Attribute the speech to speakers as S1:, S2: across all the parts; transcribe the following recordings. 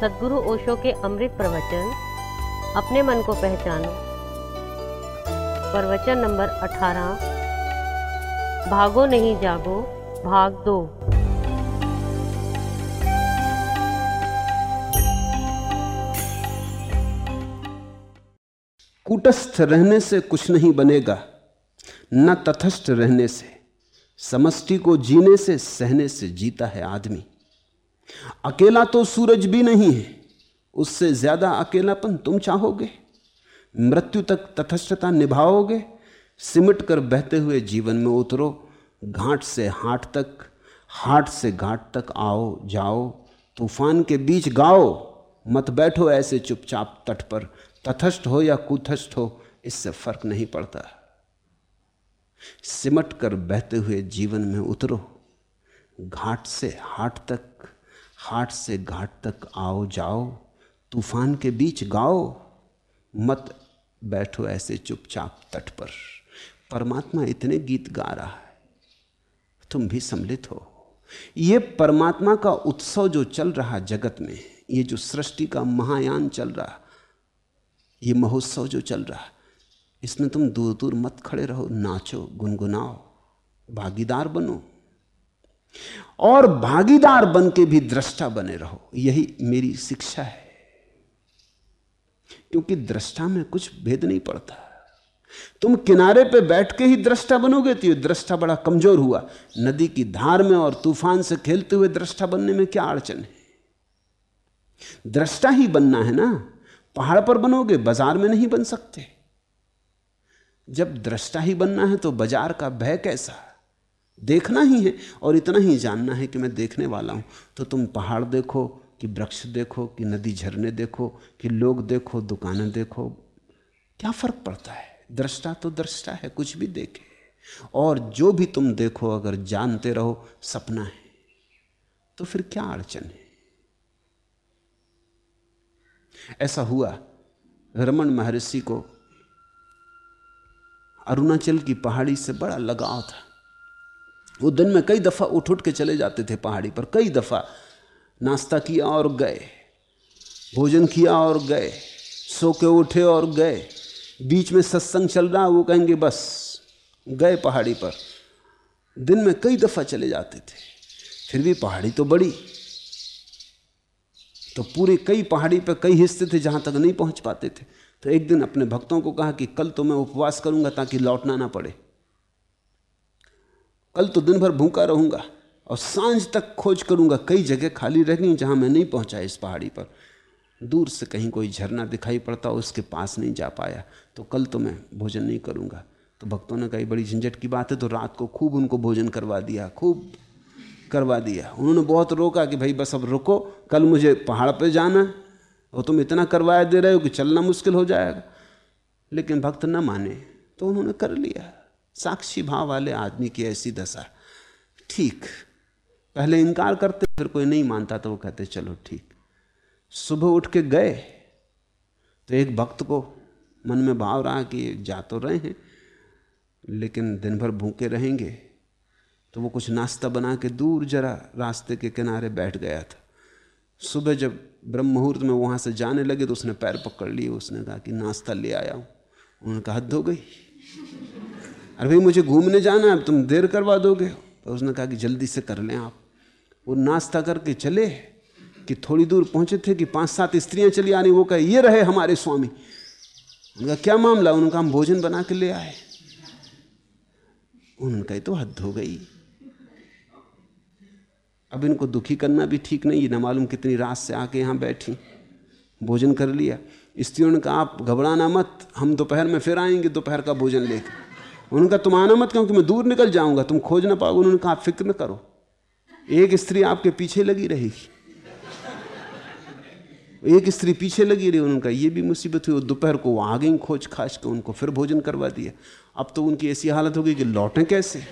S1: सदगुरु ओशो के अमृत प्रवचन, अपने मन को पहचानो। प्रवचन नंबर 18 भागो नहीं जागो, भाग दो।
S2: कूटस्थ रहने से कुछ नहीं बनेगा, न तथस्थ रहने से। समष्टि को जीने से, सहने से जीता है आदमी। अकेला तो सूरज भी नहीं है, उससे ज़्यादा अकेलापन तुम चाहोगे? मृत्यु तक तथस्थता निभाओगे? सिमट कर बहते हुए जीवन में उतरो, घाट से हाट तक, हाट से घाट तक आओ, जाओ, तूफ़ान के बीच गाओ, मत बैठो ऐसे चुपचाप तट पर, तथस्थ हो या कुथस्थ हो, इससे फ़र्क नहीं पड़ता। सिमट कर बहते हुए जीवन में उतरो, घाट से हाट तक हाट से घाट तक आओ जाओ, तूफ़ान के बीच गाओ, मत बैठो ऐसे चुपचाप तट पर। परमात्मा इतने गीत गा रहा है, तुम भी सम्मिलित हो। ये परमात्मा का उत्सव जो चल रहा जगत में, ये जो सृष्टि का महायान चल रहा ये महोत्सव जो चल रहा इसमें तुम दूर दूर मत खड़े रहो, नाचो, गुनगुनाओ, भागीदार बनो। और भागीदार बन के भी दृष्टा बने रहो। यही मेरी शिक्षा है। क्योंकि दृष्टा में कुछ भेद नहीं पड़ता। तुम किनारे पे बैठ के ही दृष्टा बनोगे तो दृष्टा बड़ा कमज़ोर हुआ। नदी की धार में और तूफ़ान से खेलते हुए दृष्टा बनने में क्या अड़चन है? दृष्टा ही बनना है ना। पहाड़ पर बनोगे, बाज़ार में नहीं बन सकते। जब दृष्टा ही बनना है तो बाज़ार का भय कैसा? देखना ही है और इतना ही जानना है कि मैं देखने वाला हूँ। तो तुम पहाड़ देखो, कि वृक्ष देखो, कि नदी झरने देखो, कि लोग देखो, दुकानें देखो। क्या फ़र्क पड़ता है? दृष्टा तो दृष्टा है, कुछ भी देखे। और जो भी तुम देखो, अगर जानते रहो, सपना है। तो फिर क्या अड़चन है? ऐसा हुआ रमन महर्षि को अरुणाचल की पहाड़ी से बड़ा लगाव था। वो दिन में कई दफ़ा उठ उठ के चले जाते थे पहाड़ी पर, कई दफ़ा। नाश्ता किया और गए, भोजन किया और गए, सो के उठे और गए। बीच में सत्संग चल रहा, वो कहेंगे, बस, गए पहाड़ी पर। दिन में कई दफ़ा चले जाते थे, फिर भी पहाड़ी तो बड़ी। तो पूरे कई पहाड़ी पर कई हिस्से थे जहाँ तक नहीं पहुँच पाते थे। तो एक दिन अपने भक्तों को कहा कि, कल तो मैं उपवास करूँगा ताकि लौटना ना पड़े। कल तो दिन भर भूखा रहूँगा और साँझ तक खोज करूँगा, कई जगह खाली रह गई जहाँ मैं नहीं पहुँचा इस पहाड़ी पर। दूर से कहीं कोई झरना दिखाई पड़ता उसके पास नहीं जा पाया तो कल तो मैं भोजन नहीं करूँगा। तो भक्तों ने कही बड़ी झंझट की बात है तो रात को खूब उनको भोजन करवा दिया, खूब करवा दिया। उन्होंने बहुत रोका कि, भाई, बस अब रुको, कल मुझे पहाड़ पर जाना और तुम इतना करवाया दे रहे हो कि चलना मुश्किल हो जाएगा। लेकिन भक्त न माने तो उन्होंने कर लिया। साक्षी भाव वाले आदमी की ऐसी दशा। ठीक। पहले इनकार करते, फिर कोई नहीं मानता तो वो कहते, चलो ठीक। सुबह उठ के गए तो एक भक्त को मन में भाव रहा कि जा तो रहे हैं, लेकिन दिन भर भूखे रहेंगे तो वो कुछ नाश्ता बना के दूर जरा रास्ते के किनारे बैठ गया था। सुबह जब ब्रह्म मुहूर्त में वहाँ से जाने लगे तो उसने पैर पकड़ लिए, उसने कहा कि नाश्ता ले आया हूँ। उन्होंने कहा, हद हो गई। अरे भाई, मुझे घूमने जाना है, अब तुम देर करवा दोगे। तो उसने कहा कि जल्दी से कर लें आप। वो नाश्ता करके चले, कि थोड़ी दूर पहुँचे थे कि पाँच सात स्त्रियाँ चली आनी वो कहे, ये रहे हमारे स्वामी। उनका क्या मामला? उनका हम भोजन बना के ले आए। उनका तो हद हो गई। अब इनको दुखी करना भी ठीक नहीं न मालूम कितनी रात से आके यहाँ बैठी। भोजन कर लिया। स्त्रियों ने कहा, आप घबराना मत, हम दोपहर में फिर आएँगे, दोपहर का भोजन लेकर। उन्होंने कहा तुम आना मत क्योंकि मैं दूर निकल जाऊँगा। तुम खोज ना पाओगे, उन्होंने कहा फ़िक्र न करो। एक स्त्री आपके पीछे लगी रहेगी। एक स्त्री पीछे लगी रही, उनका ये भी मुसीबत हुई दोपहर को वो आ गई खोज खाज के उनको फिर भोजन करवा दिया। अब तो उनकी ऐसी हालत हो गई कि लौटें कैसे?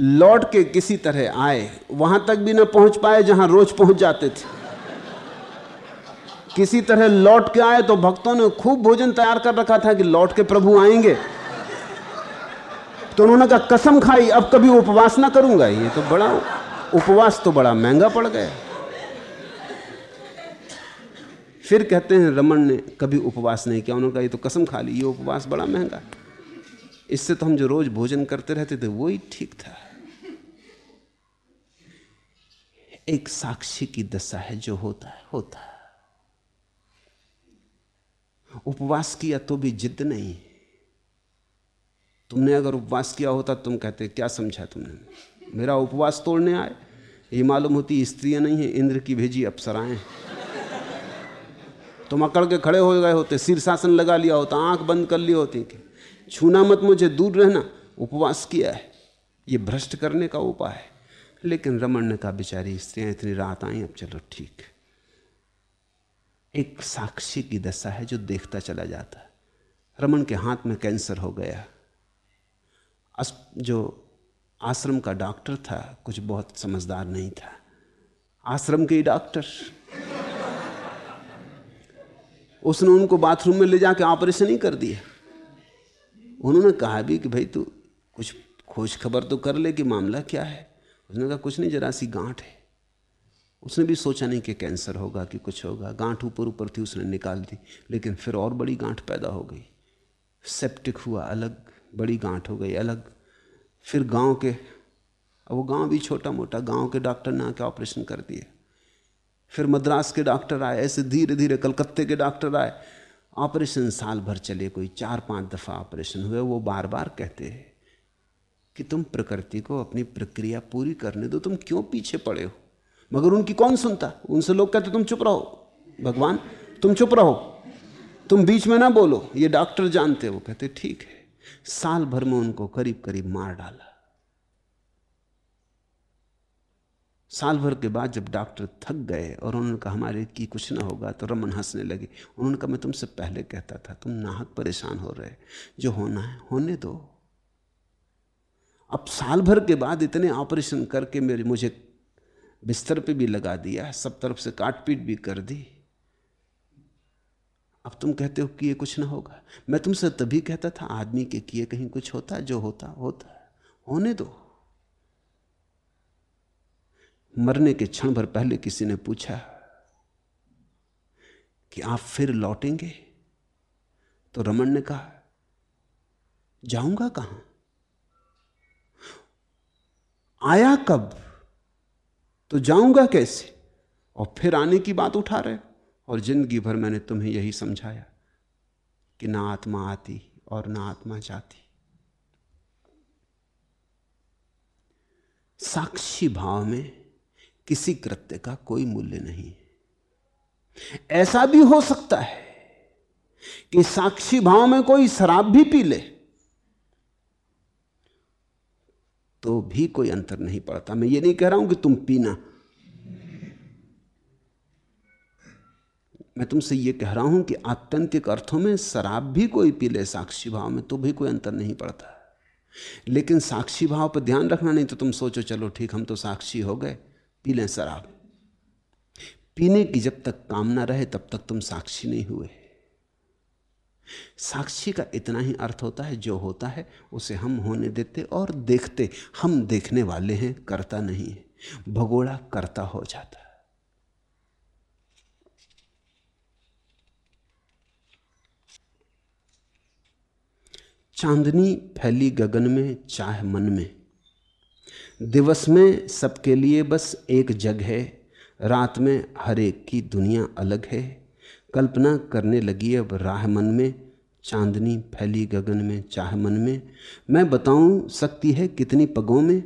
S2: लौट के किसी तरह आए, वहाँ तक भी ना पहुँच पाए जहाँ रोज पहुँच जाते थे। किसी तरह लौट के आए तो भक्तों ने खूब भोजन तैयार कर रखा था कि लौट के प्रभु आएँगे। तो उन्होंने कहा, कसम खाई, अब कभी उपवास ना करूँगा। ये तो बड़ा उपवास तो बड़ा महँगा पड़ गया। फिर कहते हैं, रमन ने कभी उपवास नहीं किया। उन्होंने कहा, ये तो कसम खा ली, ये उपवास बड़ा महँगा। इससे तो हम जो रोज भोजन करते रहते थे वही ठीक था। एक साक्षी की दशा है, जो होता है होता है। उपवास किया तो भी जिद नहीं। तुमने अगर उपवास किया होता तुम कहते, क्या समझा तुमने? मेरा उपवास तोड़ने आए? ये मालूम होती स्त्रियाँ नहीं है, इंद्र की भेजी अप्सराएँ। तुम अकड़ के खड़े हो गए होते शीर्षासन लगा लिया होता, आँख बंद कर ली होती कि, छूना मत मुझे, दूर रहना। उपवास किया है। ये भ्रष्ट करने का उपाय है। लेकिन रमन ने कहा, बेचारी, स्त्रियाँ इतनी रात आई, अब चलो ठीक एक साक्षी की दशा है जो देखता चला जाता है। रमन के हाथ में कैंसर हो गया। जो आश्रम का डॉक्टर था, कुछ बहुत समझदार नहीं था। आश्रम के ही डॉक्टर। उसने उनको बाथरूम में ले जाके ऑपरेशन ही कर दिया। उन्होंने कहा भी कि भाई तू कुछ खोज खबर तो कर ले कि मामला क्या है। उसने कहा, कुछ नहीं, जरा सी गांठ है। उसने भी सोचा नहीं कि कैंसर होगा कि कुछ होगा। गांठ ऊपर ऊपर थी, उसने निकाल दी, लेकिन फिर और बड़ी गांठ पैदा हो गई। सेप्टिक हुआ, अलग, बड़ी गांठ हो गई, अलग। फिर गाँव के वो गाँव भी छोटा मोटा गाँव के डॉक्टर ने आके ऑपरेशन कर दिए। फिर मद्रास के डॉक्टर आए, ऐसे धीरे धीरे कलकत्ते के डॉक्टर आए। ऑपरेशन साल भर चले, कोई चार पाँच दफ़ा ऑपरेशन हुए, वो बार बार कहते हैं कि तुम प्रकृति को अपनी प्रक्रिया पूरी करने दो, तुम क्यों पीछे पड़े हो? मगर उनकी कौन सुनता? उनसे लोग कहते, तुम चुप रहो, भगवान, तुम चुप रहो। तुम बीच में ना बोलो, ये डॉक्टर जानते वो कहते, ठीक है। साल भर में उनको करीब करीब मार डाला। साल भर के बाद जब डॉक्टर थक गए और उन्होंने कहा, हमारे की कुछ ना होगा तो रमन हंसने लगे। उन्होंने कहा, मैं तुमसे पहले कहता था, तुम नाहक परेशान हो रहे जो होना है, होने दो। अब साल भर के बाद इतने ऑपरेशन करके मेरे, मुझे बिस्तर पे भी लगा दिया, सब तरफ़ से काट पीट भी कर दी। अब तुम कहते हो कि ये कुछ ना होगा। मैं तुमसे तभी कहता था, आदमी के किए कहीं कुछ होता, जो होता होता। होने दो। मरने के क्षण भर पहले किसी ने पूछा कि आप फिर लौटेंगे? तो रमन ने कहा, जाऊँगा कहाँ? आया कब? तो जाऊँगा कैसे? और फिर आने की बात उठा रहे और ज़िंदगी भर मैंने तुम्हें यही समझाया कि ना आत्मा आती और ना आत्मा जाती। साक्षी भाव में किसी कृत्य का कोई मूल्य नहीं ऐसा भी हो सकता है कि साक्षी भाव में कोई शराब भी पी ले तो भी कोई अंतर नहीं पड़ता। मैं ये नहीं कह रहा हूँ कि तुम पीना। मैं तुमसे ये कह रहा हूँ कि आत्यंतिक अर्थों में शराब भी कोई पी ले, साक्षी भाव में तो भी कोई अंतर नहीं पड़ता। लेकिन साक्षी भाव पर ध्यान रखना, नहीं तो तुम सोचो, चलो ठीक, हम तो साक्षी हो गए, पी लें शराब। पीने की जब तक कामना रहे, तब तक तुम साक्षी नहीं हुए। साक्षी का इतना ही अर्थ होता है, जो होता है, उसे हम होने देते और देखते। हम देखने वाले हैं, करता नहीं है। भगोड़ा करता हो जाता है। चांदनी फैली गगन में, चाह मन में। दिवस में सबके लिए बस एक जग है। रात में हर एक की दुनिया अलग है। कल्पना करने लगी अब राह मन में, चांदनी फैली गगन में, चाह मन में। मैं बताऊँ सकती है कितनी पगों में,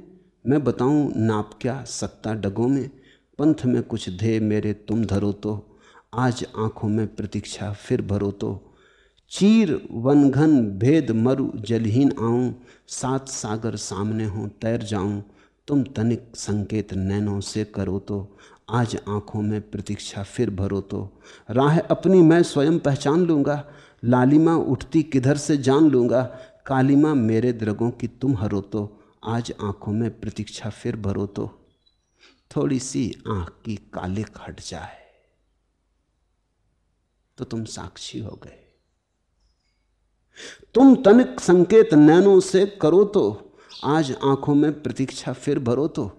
S2: मैं बताऊँ नाप क्या सत्ता डगों में। पंथ में कुछ धे मेरे, तुम धरो तो आज आँखों में प्रतीक्षा फिर भरो तो। चीर वनघन भेद, मरु, जलहीन आऊँ, सात सागर सामने हों, तैर जाऊँ, तुम तनिक संकेत नैनों से करो तो। आज आँखों में प्रतीक्षा फिर भरो तो। राह अपनी मैं स्वयं पहचान लूँगा, लालिमा उठती किधर से जान लूँगा, कालिमा मेरे द्रगों की तुम हरो तो। आज आँखों में प्रतीक्षा फिर भरो तो। थोड़ी सी आँख की कालिक हट जाए तो तुम साक्षी हो गए। तुम तनिक संकेत नैनों से करो तो। आज आँखों में प्रतीक्षा फिर भरो तो।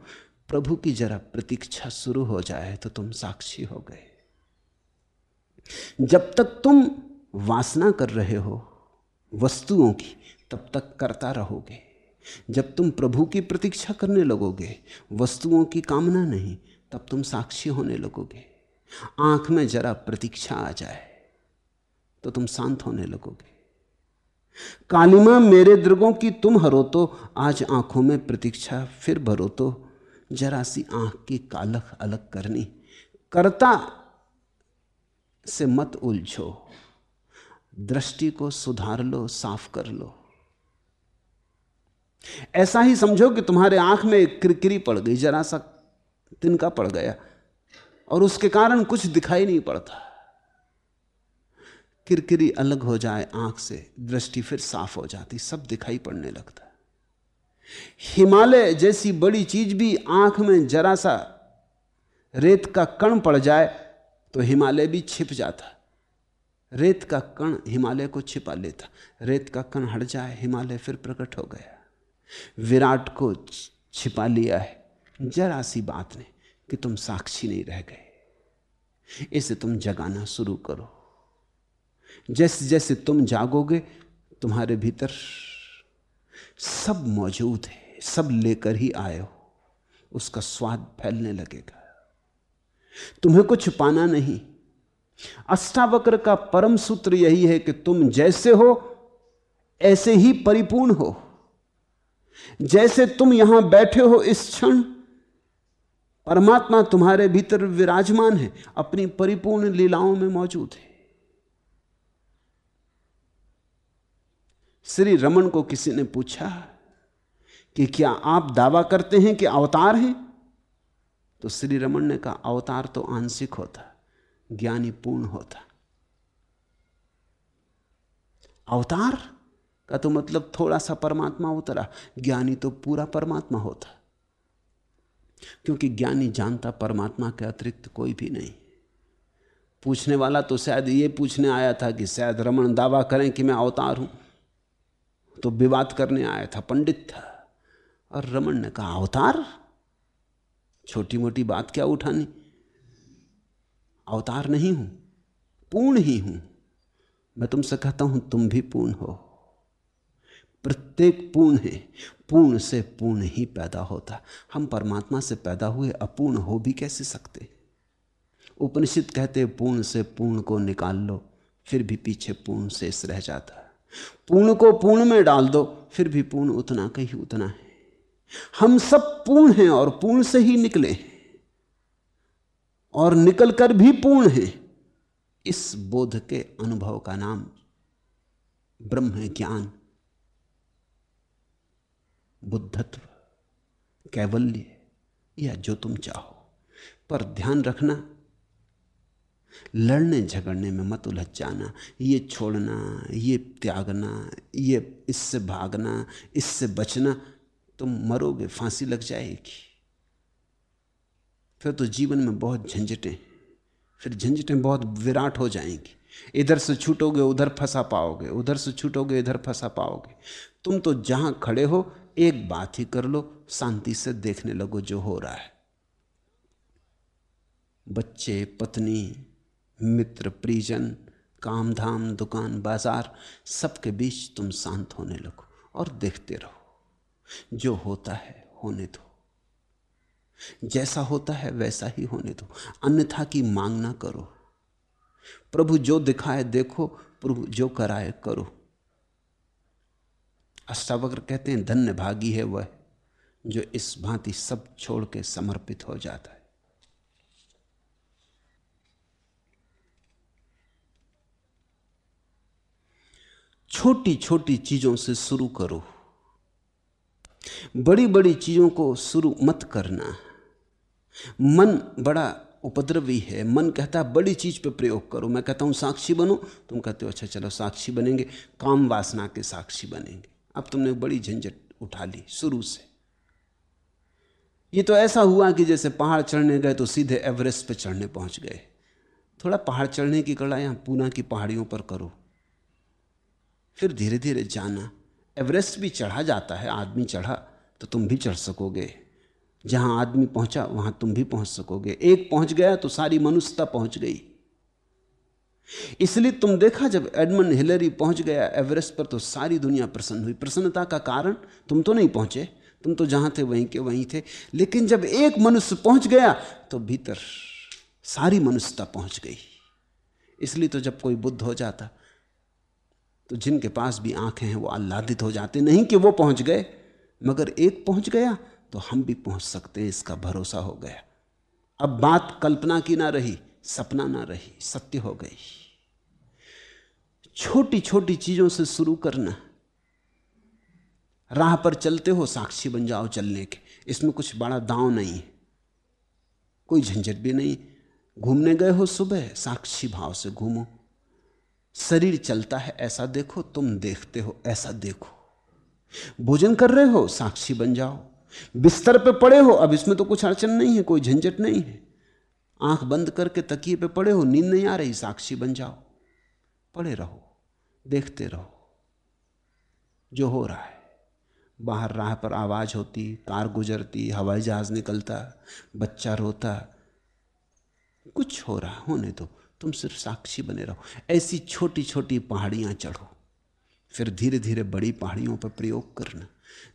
S2: प्रभु की जरा प्रतीक्षा शुरू हो जाए तो तुम साक्षी हो गए। जब तक तुम वासना कर रहे हो वस्तुओं की, तब तक करता रहोगे। जब तुम प्रभु की प्रतीक्षा करने लगोगे, वस्तुओं की कामना नहीं, तब तुम साक्षी होने लगोगे। आँख में जरा प्रतीक्षा आ जाए तो तुम शांत होने लगोगे। कालिमा, मेरे दृगों की तुम हरो तो आज आँखों में प्रतीक्षा फिर भरो तो जरा सी आँख की कालख अलग करनी। करता से मत उलझो। दृष्टि को सुधार लो, साफ़ कर लो। ऐसा ही समझो कि तुम्हारे आँख में किरकिरी पड़ गई, जरा सा तिनका पड़ गया, और उसके कारण कुछ दिखाई नहीं पड़ता। किरकिरी अलग हो जाए आँख से, दृष्टि फिर साफ़ हो जाती, सब दिखाई पड़ने लगता। हिमालय जैसी बड़ी चीज़ भी आँख में जरा सा रेत का कण पड़ जाए तो हिमालय भी छिप जाता। रेत का कण हिमालय को छिपा लेता। रेत का कण हट जाए, हिमालय फिर प्रकट हो गया। विराट को छिपा लिया है। जरा सी बात ने कि तुम साक्षी नहीं रह गए। इसे तुम जगाना शुरू करो। जैसे जैसे तुम जागोगे, तुम्हारे भीतर सब मौजूद है, सब लेकर ही आए हो। उसका स्वाद फैलने लगेगा। तुम्हें कुछ पाना नहीं। अष्टावक्र का परम सूत्र यही है कि तुम जैसे हो, ऐसे ही परिपूर्ण हो। जैसे तुम यहाँ बैठे हो इस क्षण, परमात्मा तुम्हारे भीतर विराजमान है, अपनी परिपूर्ण लीलाओं में मौजूद है। श्री रमन को किसी ने पूछा कि क्या आप दावा करते हैं कि अवतार हैं? तो श्री रमन ने कहा, अवतार तो आंशिक होता ज्ञानी पूर्ण होता। अवतार का तो मतलब थोड़ा सा परमात्मा उतरा, ज्ञानी तो पूरा परमात्मा होता। क्योंकि ज्ञानी जानता परमात्मा के अतिरिक्त कोई भी नहीं। पूछने वाला तो शायद ये पूछने आया था कि शायद रमन दावा करें कि मैं अवतार हूँ। तो विवाद करने आया था, पंडित था। और रमन ने कहा, अवतार छोटी मोटी बात क्या उठानी? अवतार नहीं हूँ, पूर्ण ही हूँ। मैं तुमसे कहता हूँ, तुम भी पूर्ण हो। प्रत्येक पूर्ण है, पूर्ण से पूर्ण ही पैदा होता। हम परमात्मा से पैदा हुए, अपूर्ण हो भी कैसे सकते? उपनिषद कहते पूर्ण से पूर्ण को निकाल लो, फिर भी पीछे पूर्ण शेष रह जाता पूर्ण को पूर्ण में डाल दो, फिर भी पूर्ण उतना का ही उतना है। हम सब पूर्ण हैं और पूर्ण से ही निकले हैं। और निकलकर भी पूर्ण है। इस बोध के अनुभव का नाम ब्रह्म ज्ञान। बुद्धत्व, कैवल्य, या जो तुम चाहो। पर ध्यान रखना लड़ने झगड़ने में मत उलझ जाना। ये छोड़ना, ये त्यागना, ये इससे भागना, इससे बचना, तुम मरोगे, फांसी लग जाएगी। फिर तो जीवन में बहुत झंझटें, फिर झंझटें बहुत विराट हो जाएँगी। इधर से छूटोगे, उधर फंसा पाओगे, उधर से छूटोगे, इधर फंसा पाओगे। तुम तो जहाँ खड़े हो, एक बात ही कर लो, शांति से देखने लगो जो हो रहा है। बच्चे, पत्नी मित्र परिजन काम धाम दुकान, बाज़ार, सबके बीच तुम शांत होने लगो और देखते रहो। जो होता है, होने दो। जैसा होता है, वैसा ही होने दो। अन्यथा की मांग ना करो। प्रभु जो दिखाए, देखो। प्रभु जो कराए, करो। अष्टावक्र कहते हैं, धन्य भागी है वह, जो इस भांति सब छोड़ के समर्पित हो जाता है। छोटी छोटी चीज़ों से शुरू करो। बड़ी बड़ी चीज़ों को शुरू मत करना। मन बड़ा उपद्रवी है। मन कहता है, बड़ी चीज़ पे प्रयोग करो। मैं कहता हूँ, साक्षी बनो। तुम कहते हो अच्छा चलो, साक्षी बनेंगे। काम वासना के साक्षी बनेंगे। अब तुमने बड़ी झंझट उठा ली शुरू से। ये तो ऐसा हुआ कि जैसे पहाड़ चढ़ने गए तो सीधे एवरेस्ट पे चढ़ने पहुँच गए। थोड़ा पहाड़ चढ़ने की कला यहाँ पूना की पहाड़ियों पर करो। फिर धीरे धीरे जाना। एवरेस्ट भी चढ़ा जाता है, आदमी चढ़ा तो तुम भी चढ़ सकोगे। जहाँ आदमी पहुँचा, वहाँ तुम भी पहुँच सकोगे। एक पहुँच गया तो सारी मनुष्यता पहुँच गई। इसलिए तुम देखा, जब एडमंड हिलरी पहुँच गया एवरेस्ट पर तो सारी दुनिया प्रसन्न हुई। प्रसन्नता का कारण, तुम तो नहीं पहुँचे। तुम तो जहाँ थे, वहीं के वहीं थे। लेकिन जब एक मनुष्य पहुँच गया तो भीतर सारी मनुष्यता पहुँच गई। इसलिए तो जब कोई बुद्ध हो जाता तो जिनके पास भी आँखें हैं, वो आह्लादित हो जाते नहीं कि वो पहुँच गए, मगर एक पहुँच गया तो हम भी पहुँच सकते हैं, इसका भरोसा हो गया। अब बात कल्पना की ना रही, सपना ना रही, सत्य हो गई। छोटी छोटी चीज़ों से शुरू करना। राह पर चलते हो, साक्षी बन जाओ चलने के। इसमें कुछ बड़ा दांव नहीं, कोई झंझट भी नहीं। घूमने गए हो सुबह, साक्षी भाव से घूमो। शरीर चलता है, ऐसा देखो, तुम देखते हो, ऐसा देखो। भोजन कर रहे हो, साक्षी बन जाओ। बिस्तर पे पड़े हो, अब इसमें तो कुछ अड़चन नहीं है, कोई झंझट नहीं है। आँख बंद करके तकिए पे पड़े हो, नींद नहीं आ रही, साक्षी बन जाओ। पड़े रहो, देखते रहो। जो हो रहा है। बाहर राह पर आवाज़ होती, कार गुजरती, हवाई जहाज़ निकलता, बच्चा रोता। कुछ हो रहा होने दो। तुम सिर्फ़ साक्षी बने रहो। ऐसी छोटी छोटी पहाड़ियाँ चढ़ो। फिर धीरे धीरे बड़ी पहाड़ियों पर प्रयोग करना।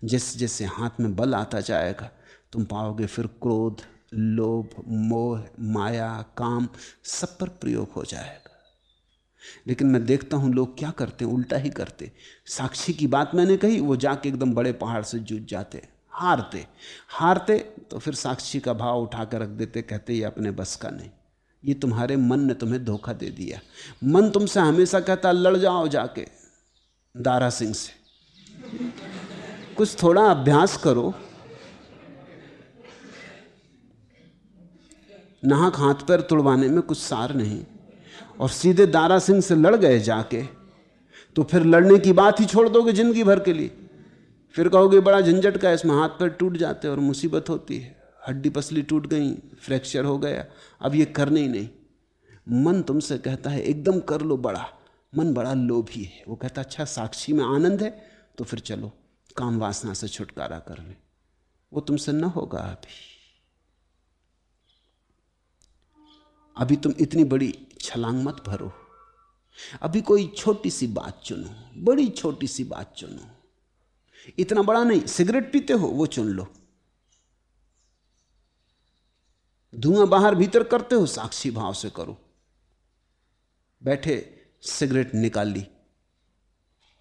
S2: जैसे जैसे हाथ में बल आता जाएगा, तुम पाओगे फिर क्रोध, लोभ, मोह, माया, काम सब पर प्रयोग हो जाएगा। लेकिन मैं देखता हूँ लोग क्या करते हैं, उल्टा ही करते साक्षी की बात मैंने कही, वो जाके एकदम बड़े पहाड़ से जूझ जाते हारते। हारते तो फिर साक्षी का भाव उठा कर रख देते, कहते, ये अपने बस का नहीं। ये तुम्हारे मन ने तुम्हें धोखा दे दिया। मन तुमसे हमेशा कहता, लड़ जाओ जाके, दारा सिंह से। कुछ थोड़ा अभ्यास करो। नाहक हाथ पैर तुड़वाने में कुछ सार नहीं। और सीधे दारा सिंह से लड़ गए जाके तो फिर लड़ने की बात ही छोड़ दोगे ज़िंदगी भर के लिए। फिर कहोगे, बड़ा झंझट का इसमें हाथ पैर टूट जाते और मुसीबत होती है। हड्डी पसली टूट गई, फ्रैक्चर हो गया। अब ये करने ही नहीं। मन तुमसे कहता है, एकदम कर लो बड़ा। मन बड़ा लोभी है। वो कहता अच्छा साक्षी में आनंद है तो फिर चलो, काम वासना से छुटकारा कर ले। वो तुमसे न होगा अभी। अभी तुम इतनी बड़ी छलांग मत भरो। अभी कोई छोटी सी बात चुनो, बड़ी छोटी सी बात चुनो। इतना बड़ा नहीं, सिगरेट पीते हो, वो चुन लो। धुआँ बाहर भीतर करते हो, साक्षी भाव से करो। बैठे, सिगरेट निकाल ली।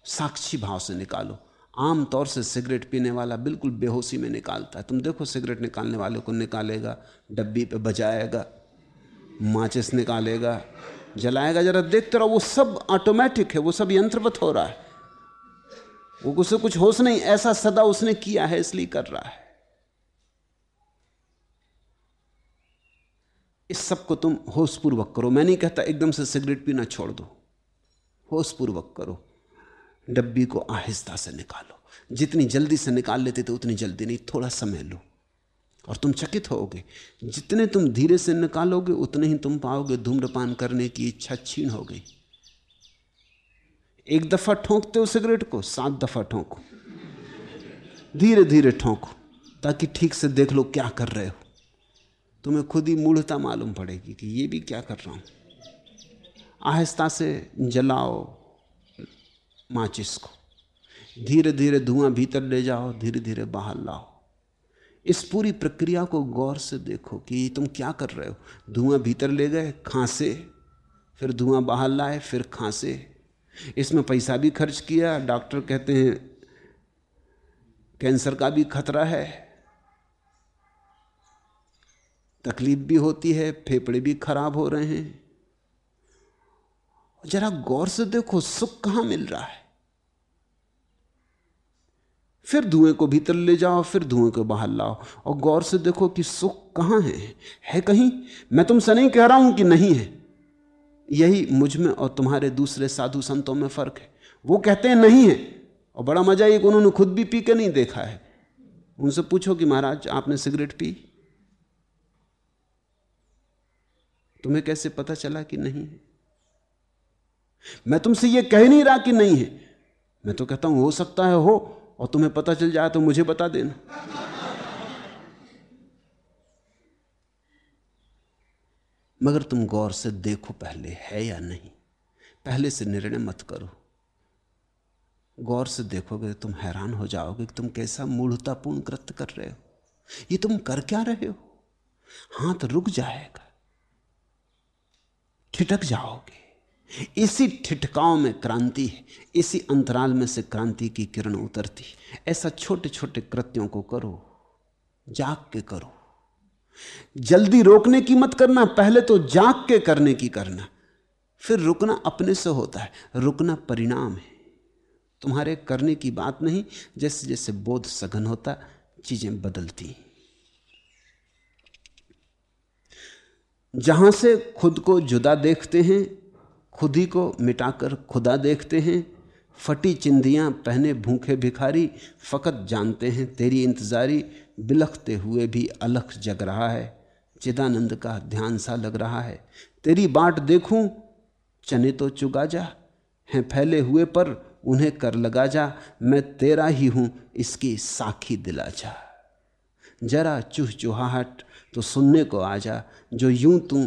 S2: साक्षी भाव से निकालो। आम तौर से सिगरेट पीने वाला बिल्कुल बेहोशी में निकालता है। तुम देखो, सिगरेट निकालने वाले को निकालेगा, डब्बी पे बजाएगा, माचिस निकालेगा, जलाएगा। जरा देखते रहो वो सब ऑटोमेटिक है, वो सब यंत्रवत हो रहा है। वो उसे कुछ होश नहीं, ऐसा सदा उसने किया है, इसलिए कर रहा है। इस सबको तुम होशपूर्वक करो। मैं नहीं कहता एकदम से सिगरेट पीना छोड़ दो। होशपूर्वक करो। डब्बी को आहिस्ता से निकालो। जितनी जल्दी से निकाल लेते थे, उतनी जल्दी नहीं, थोड़ा समय लो। और तुम चकित होगे जितने तुम धीरे से निकालोगे, उतने ही तुम पाओगे धूम्रपान करने की इच्छा छीन हो गई। एक दफ़ा ठोंकते हो सिगरेट को, सात दफ़ा ठोंको। धीरे धीरे ठोंको, ताकि ठीक से देख लो क्या कर रहे हो। तुम्हें खुद ही मूढ़ता मालूम पड़ेगी कि ये भी क्या कर रहा हूँ। आहिस्ता से जलाओ माचिस को। धीरे धीरे धुआँ भीतर ले जाओ धीरे धीरे बाहर लाओ। इस पूरी प्रक्रिया को गौर से देखो कि तुम क्या कर रहे हो। धुआँ भीतर ले गए, खांसे, फिर धुआँ बाहर लाए, फिर खांसे। इसमें पैसा भी खर्च किया, डॉक्टर कहते हैं, कैंसर का भी खतरा है। तकलीफ़ भी होती है, फेफड़े भी खराब हो रहे हैं। जरा गौर से देखो, सुख कहाँ मिल रहा है? फिर धुएँ को भीतर ले जाओ, फिर धुएँ को बाहर लाओ। और गौर से देखो कि सुख कहाँ है? है कहीं? मैं तुमसे नहीं कह रहा हूँ कि नहीं है। यही मुझमें और तुम्हारे दूसरे साधु संतों में फ़र्क है। वो कहते हैं नहीं है, और बड़ा मज़ा ये कि उन्होंने खुद भी पी के नहीं देखा है। उनसे पूछो कि महाराज, आपने सिगरेट पी? तुम्हें कैसे पता चला कि नहीं है? मैं तुमसे यह कह नहीं रहा कि नहीं है। मैं तो कहता हूँ, हो सकता है हो, और तुम्हें पता चल जाए तो मुझे बता देना। मगर तुम गौर से देखो पहले है या नहीं। पहले से निर्णय मत करो। गौर से देखोगे तो तुम हैरान हो जाओगे कि तुम कैसा मूढ़तापूर्ण कृत्य कर रहे हो। ये तुम कर क्या रहे हो? हाथ रुक जाएगा। ठिठक जाओगे। इसी ठिठकाव में क्रांति है, इसी अंतराल में से क्रांति की किरण उतरती ऐसा छोटे छोटे कृत्यों को करो, जाग के करो। जल्दी रोकने की मत करना, पहले तो जाग के करने की करना। फिर रुकना अपने से होता है, रुकना परिणाम है। तुम्हारे करने की बात नहीं जैसे जैसे बोध सघन होता, चीज़ें बदलती जहाँ से खुद को जुदा देखते हैं, खुद ही को मिटाकर खुदा देखते हैं, फटी चिंदियाँ पहने भूखे भिखारी, फकत जानते हैं तेरी इंतजारी, बिलखते हुए भी अलख जग रहा है, चिदानंद का ध्यान सा लग रहा है, तेरी बाट देखूँ, चने तो चुगा जा, हैं फैले हुए पर उन्हें कर लगा जा, मैं तेरा ही हूँ, इसकी साखी दिला जा। जरा चूह चुहाहट तो सुनने को आ जा। जो यूँ तू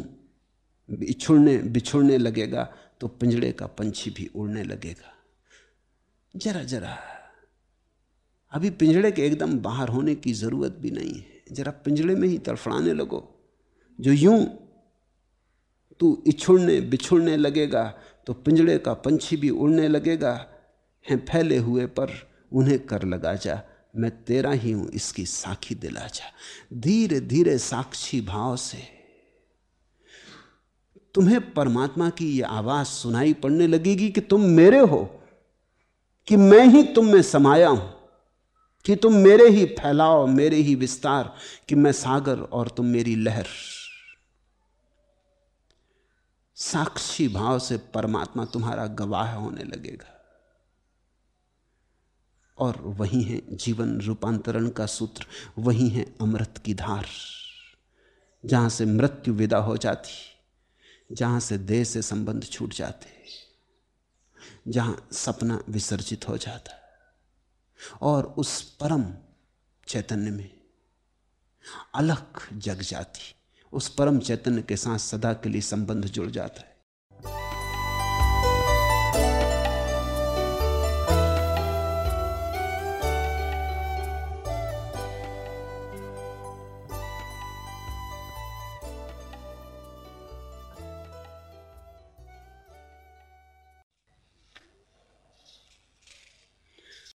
S2: बिछुड़ने बिछुड़ने लगेगा तो पिंजड़े का पंछी भी उड़ने लगेगा। जरा जरा, अभी पिंजड़े के एकदम बाहर होने की ज़रूरत भी नहीं है। जरा पिंजड़े में ही तड़फड़ाने लगो। जो यूँ तू इछुड़ने, बिछुड़ने लगेगा तो पिंजड़े का पंछी भी उड़ने लगेगा। हैं फैले हुए पर उन्हें कर लगा जा। मैं तेरा ही हूँ, इसकी साखी दिला जा। धीरे धीरे साक्षी भाव से। तुम्हें परमात्मा की यह आवाज़ सुनाई पड़ने लगेगी कि तुम मेरे हो, कि मैं ही तुम में समाया हूँ, कि तुम मेरे ही फैलाओ मेरे ही विस्तार, कि मैं सागर और तुम मेरी लहर। साक्षी भाव से परमात्मा तुम्हारा गवाह होने लगेगा। और वही है जीवन रूपांतरण का सूत्र, वही है अमृत की धार। जहाँ से मृत्यु विदा हो जाती, जहाँ से देह से संबंध छूट जाते, जहाँ सपना विसर्जित हो जाता और उस परम चैतन्य में अलग जग जाती, उस परम चैतन्य के साथ सदा के लिए संबंध जुड़ जाता। है